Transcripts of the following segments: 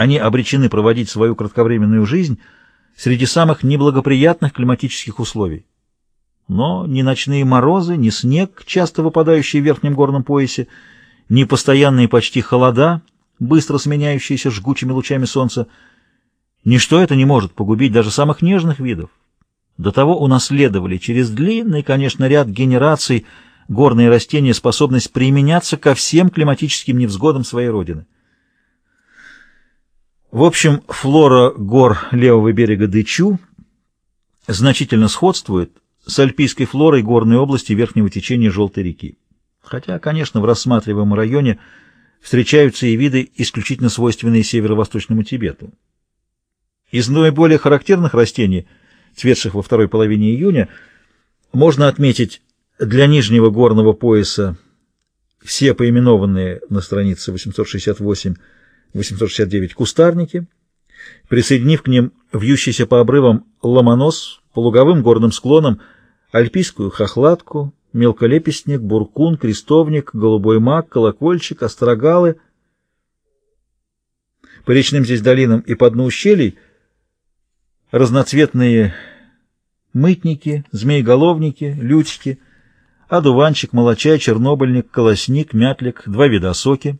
Они обречены проводить свою кратковременную жизнь среди самых неблагоприятных климатических условий. Но ни ночные морозы, ни снег, часто выпадающий в верхнем горном поясе, ни постоянные почти холода, быстро сменяющиеся жгучими лучами солнца, ничто это не может погубить даже самых нежных видов. До того унаследовали через длинный, конечно, ряд генераций горные растения способность применяться ко всем климатическим невзгодам своей родины. В общем, флора гор левого берега Дычу значительно сходствует с альпийской флорой горной области верхнего течения Желтой реки. Хотя, конечно, в рассматриваемом районе встречаются и виды, исключительно свойственные северо-восточному Тибету. Из наиболее характерных растений, цветших во второй половине июня, можно отметить для нижнего горного пояса все поименованные на странице 868-869 кустарники, присоединив к ним вьющийся по обрывам ломонос, по луговым горным склонам альпийскую хохлатку, мелколепестник, буркун, крестовник, голубой мак, колокольчик, острогалы. По речным здесь долинам и по дну ущелий разноцветные мытники, змееголовники, лютики, одуванчик, молочай, чернобыльник, колосник, мятлик, два вида осоки.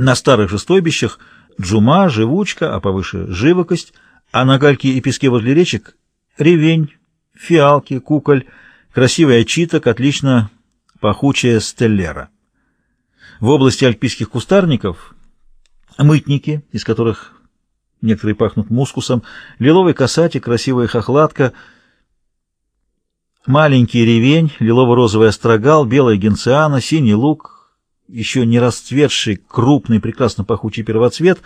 На старых же стойбищах джума, живучка, а повыше живокость, а на гальке и песке возле речек ревень, фиалки, куколь, красивый очиток, отлично пахучая стеллера. В области альпийских кустарников мытники, из которых некоторые пахнут мускусом, лиловый касатик, красивая хохлатка, маленький ревень, лилово-розовый острогал, белая генциана, синий лук, еще не расцветший, крупный, прекрасно пахучий первоцвет,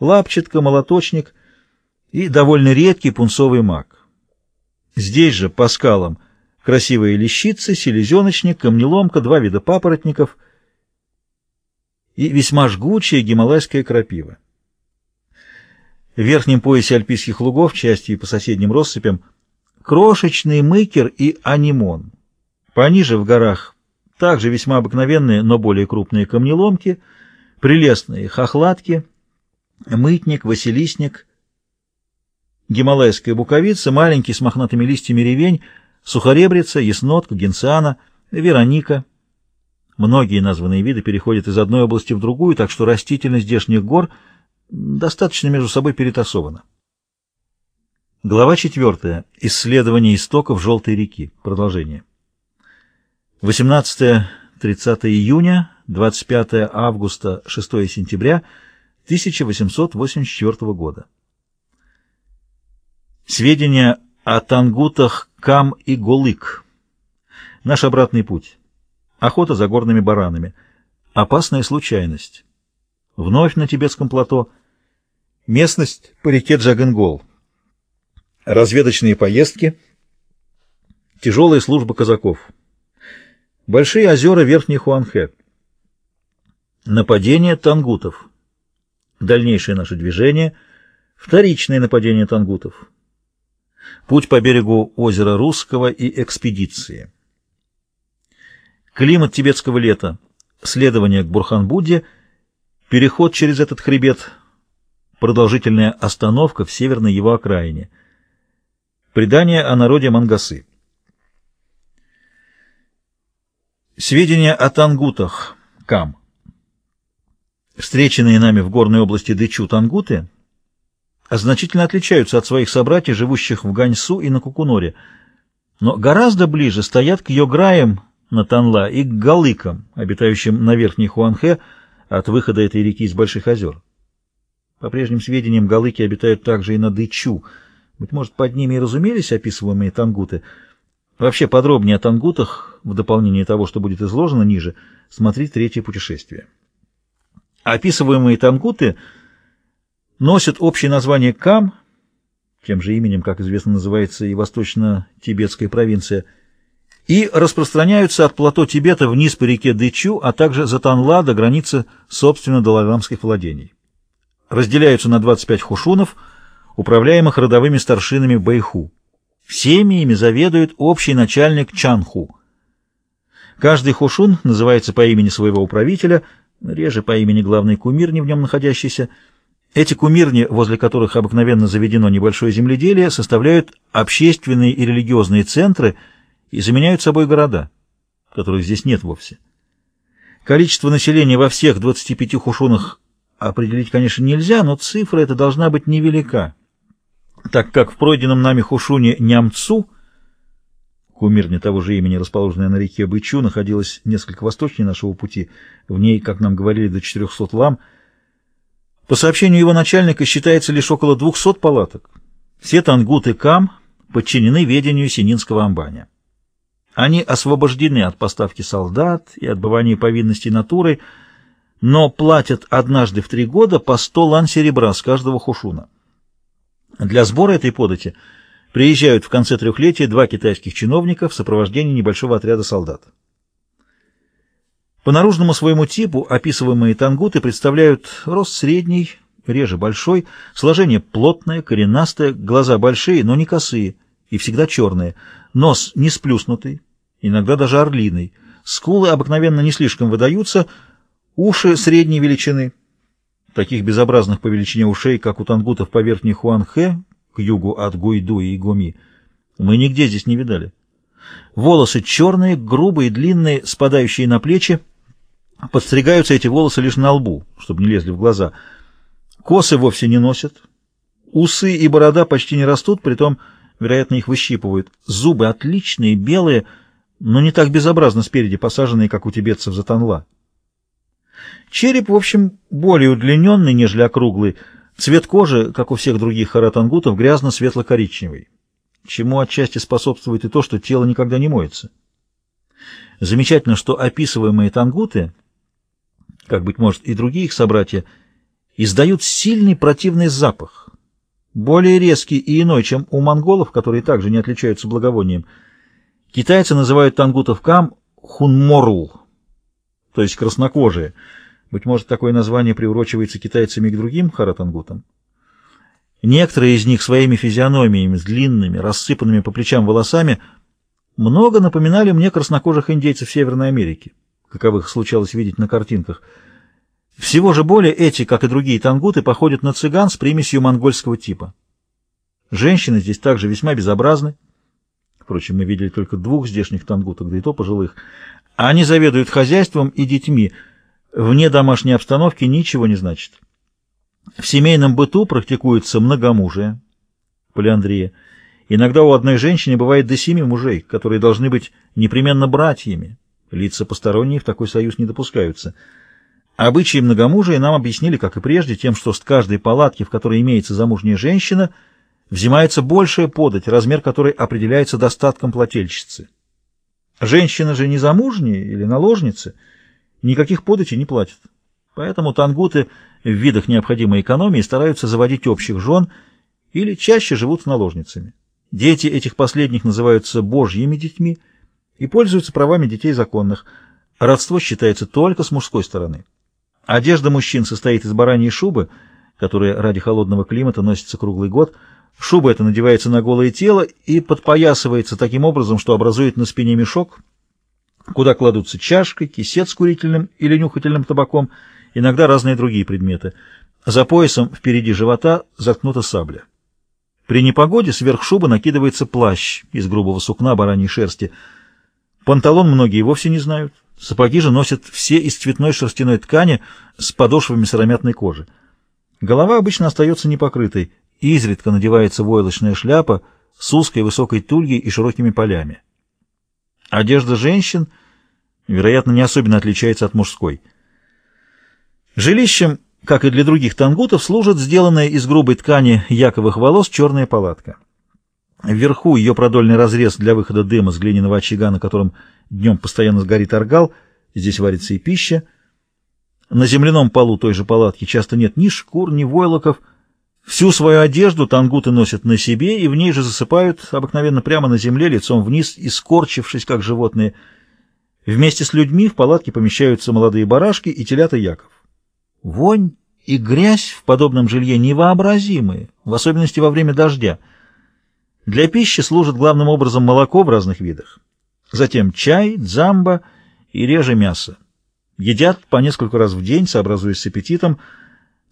лапчатка, молоточник и довольно редкий пунцовый мак. Здесь же, по скалам, красивые лещицы, селезеночник, камнеломка, два вида папоротников и весьма жгучая гималайская крапива. В верхнем поясе альпийских лугов, частью и по соседним россыпям, крошечный мыкер и анимон. Пониже в горах также весьма обыкновенные, но более крупные камнеломки, прелестные хохлатки, мытник, василисник, гималайская буковица, маленький с мохнатыми листьями ревень, сухоребрица, яснотка, генциана, вероника. Многие названные виды переходят из одной области в другую, так что растительность здешних гор достаточно между собой перетасована. Глава 4. Исследование истоков Желтой реки. Продолжение. 18-30 июня, 25 августа, 6 сентября 1884 года. Сведения о тангутах Кам и Голык. Наш обратный путь. Охота за горными баранами. Опасная случайность. Вновь на тибетском плато. Местность по реке Джагенгол. Разведочные поездки. Тяжелая служба казаков. Большие озера Верхней Хуанхэ. Нападение тангутов. Дальнейшее наше движение. Вторичное нападение тангутов. Путь по берегу озера Русского и экспедиции. Климат тибетского лета. Следование к Бурхан-Будде. Переход через этот хребет. Продолжительная остановка в северной его окраине. Предание о народе Мангасы. Сведения о тангутах. Кам. Встреченные нами в горной области Дычу тангуты значительно отличаются от своих собратьев, живущих в Ганьсу и на Кукуноре, но гораздо ближе стоят к Йограям на Танла и к Галыкам, обитающим на Верхней Хуанхэ от выхода этой реки из Больших озер. По прежним сведениям, галыки обитают также и на Дычу. Быть может, под ними и разумелись описываемые тангуты. Вообще подробнее о тангутах, в дополнение того, что будет изложено ниже, смотри третье путешествие. Описываемые тангуты — носят общее название Кам, тем же именем, как известно, называется и восточно-тибетская провинция, и распространяются от плато Тибета вниз по реке Дычу, а также за Танла до границы, собственно, далайламских владений. Разделяются на 25 хушунов, управляемых родовыми старшинами Байху. Всеми ими заведует общий начальник Чанху. Каждый хушун называется по имени своего управителя, реже по имени главный кумир, не в нем находящийся, Эти кумирни, возле которых обыкновенно заведено небольшое земледелие, составляют общественные и религиозные центры и заменяют собой города, которых здесь нет вовсе. Количество населения во всех 25 хушунах определить, конечно, нельзя, но цифра эта должна быть невелика, так как в пройденном нами хушуне Нямцу, кумирня того же имени, расположенная на реке Бычу, находилась несколько восточнее нашего пути, в ней, как нам говорили, до 400 лам, по сообщению его начальника, считается лишь около 200 палаток. Все Тангут и Кам подчинены ведению Сининского амбаня. Они освобождены от поставки солдат и отбывания повинностей натурой, но платят однажды в три года по 100 лан серебра с каждого хушуна. Для сбора этой подати приезжают в конце трехлетия два китайских чиновника в сопровождении небольшого отряда солдат. По наружному своему типу описываемые тангуты представляют рост средний, реже большой, сложение плотное, коренастое, глаза большие, но не косые и всегда черные, нос не сплюснутый, иногда даже орлиный, скулы обыкновенно не слишком выдаются, уши средней величины, таких безобразных по величине ушей, как у тангутов по верхней Хуанхэ, к югу от Гуйду и Гуми, мы нигде здесь не видали. Волосы черные, грубые, длинные, спадающие на плечи, Подстригаются эти волосы лишь на лбу, чтобы не лезли в глаза. Косы вовсе не носят. Усы и борода почти не растут, притом, вероятно, их выщипывают. Зубы отличные, белые, но не так безобразно спереди посаженные, как у тибетцев затанла. Череп, в общем, более удлиненный, нежели округлый. Цвет кожи, как у всех других харатангутов, грязно-светло-коричневый, чему отчасти способствует и то, что тело никогда не моется. Замечательно, что описываемые тангуты — как, быть может, и другие их собратья, издают сильный противный запах, более резкий и иной, чем у монголов, которые также не отличаются благовонием. Китайцы называют тангутов кам хунморул, то есть краснокожие. Быть может, такое название приурочивается китайцами к другим харатангутам. Некоторые из них своими физиономиями с длинными, рассыпанными по плечам волосами много напоминали мне краснокожих индейцев Северной Америки каковых случалось видеть на картинках. Всего же более эти, как и другие тангуты, походят на цыган с примесью монгольского типа. Женщины здесь также весьма безобразны. Впрочем, мы видели только двух здешних тангуток, да и то пожилых. Они заведуют хозяйством и детьми. Вне домашней обстановки ничего не значит. В семейном быту практикуется многомужие, полиандрия. Иногда у одной женщины бывает до семи мужей, которые должны быть непременно братьями, Лица посторонние в такой союз не допускаются. Обычаи многомужия нам объяснили, как и прежде, тем, что с каждой палатки, в которой имеется замужняя женщина, взимается большая подать, размер которой определяется достатком плательщицы. Женщина же не замужняя или наложницы, никаких податей не платят. Поэтому тангуты в видах необходимой экономии стараются заводить общих жен или чаще живут с наложницами. Дети этих последних называются божьими детьми – и пользуются правами детей законных. Родство считается только с мужской стороны. Одежда мужчин состоит из бараньей шубы, которая ради холодного климата носится круглый год. Шуба эта надевается на голое тело и подпоясывается таким образом, что образует на спине мешок, куда кладутся чашка, кисет с курительным или нюхательным табаком, иногда разные другие предметы. За поясом впереди живота заткнута сабля. При непогоде сверх шубы накидывается плащ из грубого сукна бараньей шерсти – Панталон многие вовсе не знают. Сапоги же носят все из цветной шерстяной ткани с подошвами сыромятной кожи. Голова обычно остается непокрытой, изредка надевается войлочная шляпа с узкой высокой тульей и широкими полями. Одежда женщин, вероятно, не особенно отличается от мужской. Жилищем, как и для других тангутов, служит сделанная из грубой ткани яковых волос черная палатка. Вверху ее продольный разрез для выхода дыма с глиняного очага, на котором днем постоянно сгорит аргал, здесь варится и пища. На земляном полу той же палатки часто нет ни шкур, ни войлоков. Всю свою одежду тангуты носят на себе и в ней же засыпают, обыкновенно прямо на земле, лицом вниз и скорчившись, как животные. Вместе с людьми в палатке помещаются молодые барашки и телята Яков. Вонь и грязь в подобном жилье невообразимые, в особенности во время дождя — для пищи служит главным образом молоко в разных видах. Затем чай, дзамба и реже мясо. Едят по несколько раз в день, сообразуясь с аппетитом.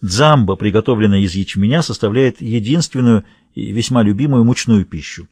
Дзамба, приготовленная из ячменя, составляет единственную и весьма любимую мучную пищу.